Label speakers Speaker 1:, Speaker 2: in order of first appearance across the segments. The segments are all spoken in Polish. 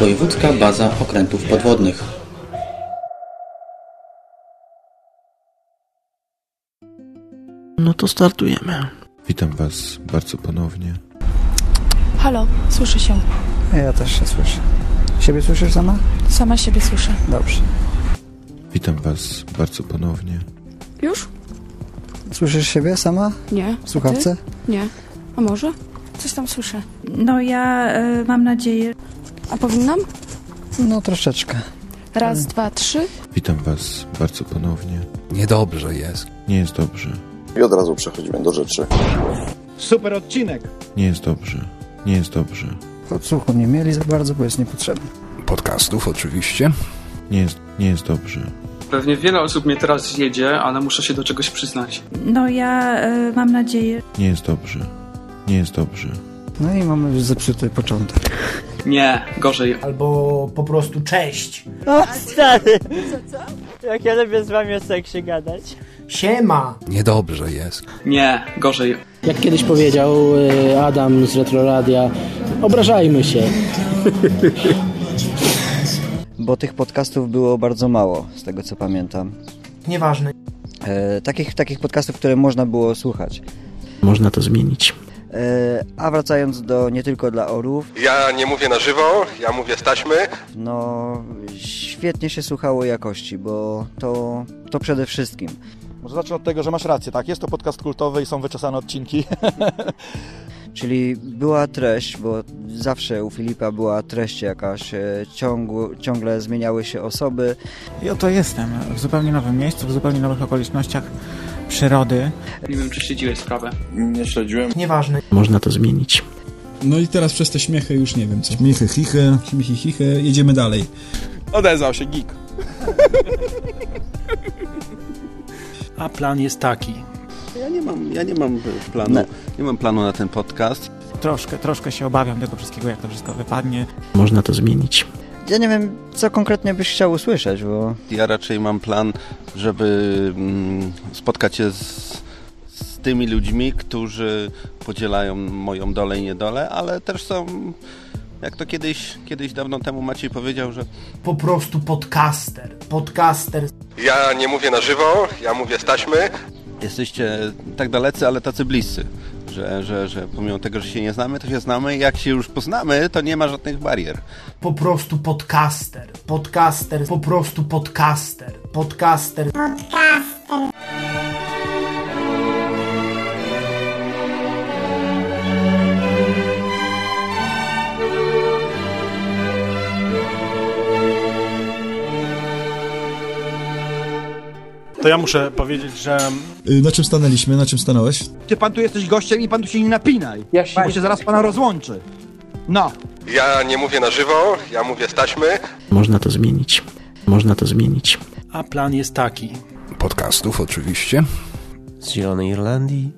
Speaker 1: Wojewódzka Baza Okrętów Podwodnych.
Speaker 2: No to startujemy.
Speaker 3: Witam Was bardzo ponownie.
Speaker 4: Halo, słyszę się.
Speaker 5: Ja też się słyszę. Siebie słyszysz sama?
Speaker 4: Sama siebie słyszę.
Speaker 5: Dobrze.
Speaker 3: Witam Was bardzo ponownie.
Speaker 4: Już?
Speaker 5: Słyszysz siebie sama?
Speaker 4: Nie.
Speaker 5: W słuchawce?
Speaker 4: Ty? Nie. A może? Coś tam słyszę.
Speaker 6: No ja y, mam nadzieję.
Speaker 4: A powinnam?
Speaker 5: No troszeczkę.
Speaker 4: Raz, dwa, trzy.
Speaker 3: Witam Was bardzo ponownie.
Speaker 7: Niedobrze jest.
Speaker 3: Nie jest dobrze.
Speaker 8: I od razu przechodzimy do rzeczy.
Speaker 9: Super odcinek.
Speaker 3: Nie jest dobrze. Nie jest dobrze.
Speaker 5: Podsłuchu nie mieli za bardzo, bo jest niepotrzebny.
Speaker 7: Podcastów oczywiście.
Speaker 3: Nie jest, nie jest dobrze.
Speaker 10: Pewnie wiele osób mnie teraz zjedzie, ale muszę się do czegoś przyznać.
Speaker 6: No ja y, mam nadzieję.
Speaker 3: Nie jest dobrze. Nie jest dobrze.
Speaker 5: No i mamy już zepsuty początek.
Speaker 10: Nie, gorzej.
Speaker 9: Albo po prostu cześć.
Speaker 11: O stary! Co, co? Jak ja lubię z wami o seksie gadać.
Speaker 9: Siema.
Speaker 7: Niedobrze jest.
Speaker 10: Nie, gorzej.
Speaker 2: Jak kiedyś powiedział y, Adam z Retroradia, obrażajmy się.
Speaker 12: Bo tych podcastów było bardzo mało, z tego co pamiętam.
Speaker 9: Nieważne.
Speaker 12: E, takich, takich podcastów, które można było słuchać.
Speaker 2: Można to zmienić.
Speaker 12: E, a wracając do nie tylko dla orów,
Speaker 8: Ja nie mówię na żywo, ja mówię z taśmy.
Speaker 12: no świetnie się słuchało jakości, bo to, to przede wszystkim.
Speaker 9: Może zacznę od tego, że masz rację, tak? Jest to podcast kultowy i są wyczesane odcinki.
Speaker 12: Czyli była treść, bo zawsze u Filipa była treść jakaś, e, ciągu, ciągle zmieniały się osoby.
Speaker 13: I oto jestem, w zupełnie nowym miejscu, w zupełnie nowych okolicznościach przyrody.
Speaker 10: Nie wiem, czy śledziłeś sprawę.
Speaker 8: Nie śledziłem.
Speaker 9: Nieważne.
Speaker 2: Można to zmienić.
Speaker 14: No i teraz przez te śmiechy już nie wiem co. Śmiechy, chichy, śmiechy, chichy, jedziemy dalej.
Speaker 9: Odezwał się geek.
Speaker 15: A plan jest taki.
Speaker 16: Ja nie mam, ja nie mam planu,
Speaker 12: No.
Speaker 16: nie mam planu na ten podcast.
Speaker 13: Troszkę, troszkę się obawiam tego wszystkiego, jak to wszystko wypadnie.
Speaker 2: Można to zmienić.
Speaker 12: Ja nie wiem, co konkretnie byś chciał usłyszeć, bo
Speaker 16: Ja raczej mam plan, żeby mm, spotkać się z, z tymi ludźmi, którzy podzielają moją dolę i niedolę, ale też są, jak to kiedyś, kiedyś dawno temu Maciej powiedział, że
Speaker 9: Po prostu podcaster. Podcaster.
Speaker 8: Ja nie mówię na żywo, ja mówię z taśmy.
Speaker 16: Jesteście tak dalecy, ale tacy bliscy. Że, że, że pomimo tego, że się nie znamy, to się znamy. Jak się już poznamy, to nie ma żadnych barier.
Speaker 9: Po prostu podcaster. Podcaster. Po prostu podcaster. Podcaster.
Speaker 15: To ja muszę powiedzieć, że
Speaker 14: Y, Na czym stanęliśmy? Na czym stanąłeś?
Speaker 9: Ty pan tu jesteś gościem i pan tu się nie napinaj.
Speaker 10: Ja się...
Speaker 9: Bo się zaraz pana rozłączy. No.
Speaker 8: Ja nie mówię na żywo, ja mówię z taśmy.
Speaker 2: Można to zmienić. Można to zmienić.
Speaker 15: a plan jest taki.
Speaker 7: Podcastów oczywiście.
Speaker 17: Z Zielonej Irlandii,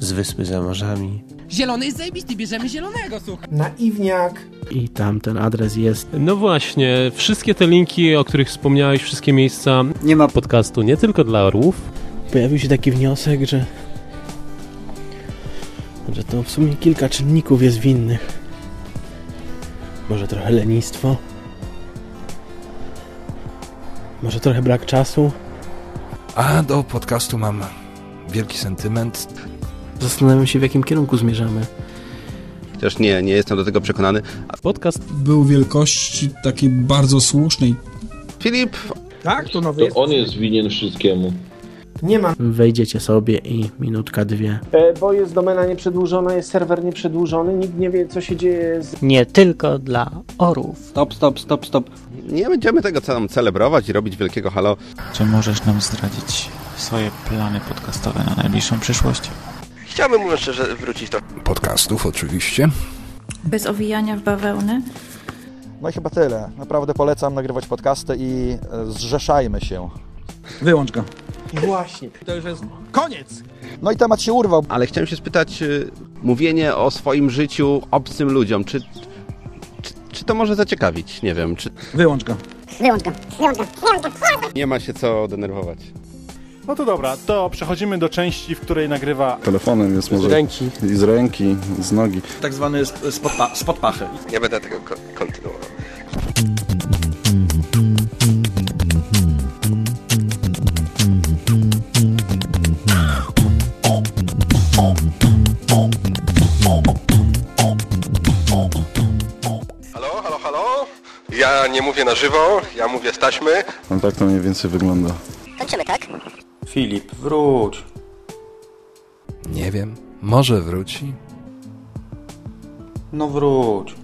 Speaker 17: z Wyspy za Morzami.
Speaker 11: Zielony jest zajebisty, bierzemy zielonego, słuchaj.
Speaker 9: Naiwniak.
Speaker 2: I tam ten adres jest.
Speaker 18: No właśnie, wszystkie te linki, o których wspomniałeś, wszystkie miejsca
Speaker 12: nie ma
Speaker 18: podcastu nie tylko dla orłów.
Speaker 2: Pojawił się taki wniosek, że. że to w sumie kilka czynników jest winnych. Może trochę lenistwo. Może trochę brak czasu.
Speaker 7: A do podcastu mam wielki sentyment.
Speaker 2: Zastanawiam się, w jakim kierunku zmierzamy.
Speaker 16: Chociaż nie, nie jestem do tego przekonany.
Speaker 18: Podcast
Speaker 14: Był wielkości takiej bardzo słusznej.
Speaker 16: Filip,
Speaker 9: Tak? To nowy jest.
Speaker 19: On jest winien wszystkiemu.
Speaker 9: Nie ma.
Speaker 2: Wejdziecie sobie i minutka, dwie.
Speaker 9: Bo jest domena nieprzedłużona, jest serwer nieprzedłużony, nikt nie wie co się dzieje z...
Speaker 11: Nie tylko dla orów.
Speaker 16: stop, stop, stop, stop. Nie będziemy tego tam celebrować i robić wielkiego halo.
Speaker 13: Czy możesz nam zdradzić swoje plany podcastowe na najbliższą przyszłość?
Speaker 8: Chciałbym, mówiąc szczerze, wrócić do...
Speaker 7: Podcastów oczywiście.
Speaker 6: Bez owijania w bawełnę.
Speaker 9: No i chyba tyle. Naprawdę polecam nagrywać podcasty i e, zrzeszajmy się. Wyłącz go. Właśnie. To już jest koniec. No i temat się urwał.
Speaker 16: Ale chciałem się spytać, y, mówienie o swoim życiu obcym ludziom, czy, czy, czy to może zaciekawić? Nie wiem, czy
Speaker 9: Wyłącz go.
Speaker 20: Wyłącz go. Wyłącz go. Wyłącz go.
Speaker 16: nie ma się co denerwować.
Speaker 15: No to dobra, to przechodzimy do części, w której nagrywa
Speaker 8: Telefonem jest może...
Speaker 15: Z ręki.
Speaker 8: I z ręki, z nogi.
Speaker 9: Tak zwany spod, pa spod pachy.
Speaker 8: Nie będę tego ko kontynuował. Halo, halo, halo? Ja nie mówię na żywo, ja mówię z taśmy.
Speaker 19: No tak to mniej więcej wygląda.
Speaker 20: Kończymy, tak?
Speaker 21: Filip, wróć.
Speaker 7: Nie wiem, może wróci.
Speaker 21: No wróć.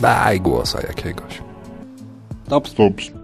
Speaker 7: Daj głosa jakiegoś.
Speaker 21: Stop, stop.